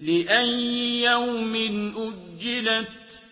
لِأَيِّ يَوْمٍ أُجِّلَتْ